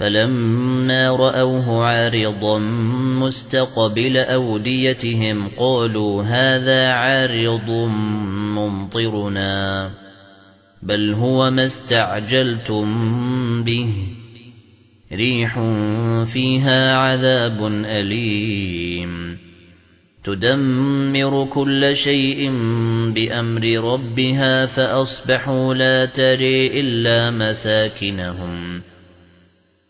فَلَمَّا رَأَوْهُ عَارِضًا مُسْتَقْبِلَ أَوْدِيَتِهِمْ قَالُوا هَذَا عَارِضٌ مُمْطِرُنَا بَلْ هُوَ مَا اسْتَعْجَلْتُمْ بِهِ رِيحٌ فِيهَا عَذَابٌ أَلِيمٌ. تُدَمِّرُ كُلَّ شَيْءٍ بِأَمْرِ رَبِّهَا فَأَصْبَحُوا لَا تَرَى إِلَّا مَسَاكِنَهُمْ.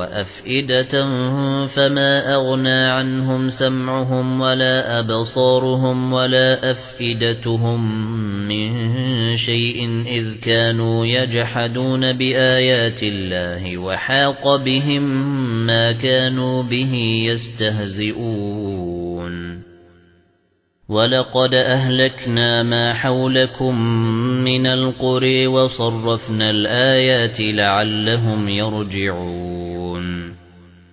وَأَفْئِدَةً فَمَا أَغْنَى عَنْهُمْ سَمْعُهُمْ وَلَا أَبْصَارُهُمْ وَلَا أَفْئِدَتُهُمْ مِنْ شَيْءٍ إِذْ كَانُوا يَجْحَدُونَ بِآيَاتِ اللَّهِ وَحَاقَ بِهِمْ مَا كَانُوا بِهِ يَسْتَهْزِئُونَ. وَلَقَدْ أَهْلَكْنَا مَا حَوْلَكُمْ مِنَ الْقُرَى وَصَرَّفْنَا الْآيَاتِ لَعَلَّهُمْ يَرْجِعُونَ.